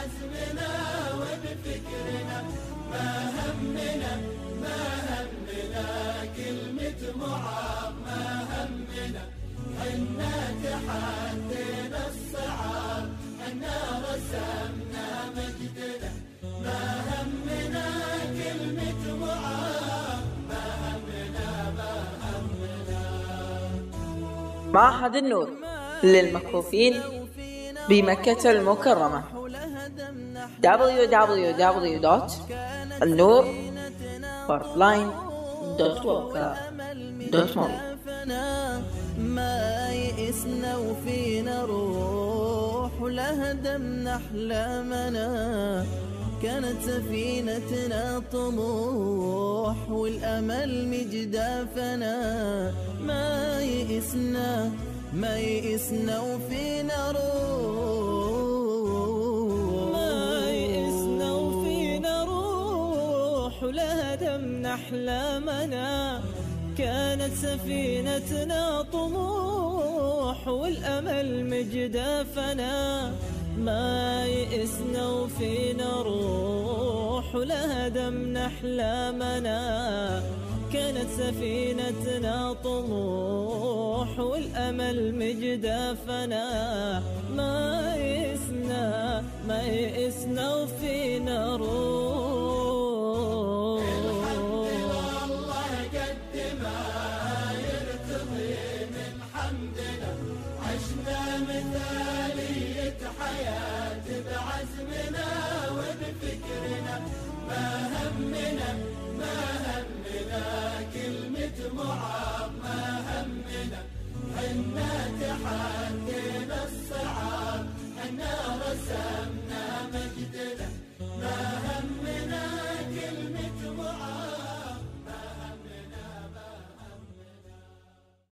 بعزمنا وبفكرنا ما همنا ما همنا كلمة معاق ما همنا. حنا تحدينا الصعاب حنا رسمنا مجدنا. ما همنا كلمة معاق ما همنا ما همنا. معهد النور للمكوفين بمكة المكرمة. www.النور.org.my ما يئسنا وفينا روح ولهدمنا أحلامنا كانت سفينتنا طموح والأمل مجدافنا ما يئسنا ما يئسنا وفينا روح. روح ولهدمنا أحلامنا كانت سفينتنا طموح والأمل مجدافنا. ما يئسنا وفينا روح ولهدمنا أحلامنا كانت سفينتنا طموح والأمل مجدافنا. ما يئسنا ما يئسنا وفينا روح الحياة بعزمنا وبفكرنا ما همنا ما همنا كلمة معاق ما همنا حنا تحايا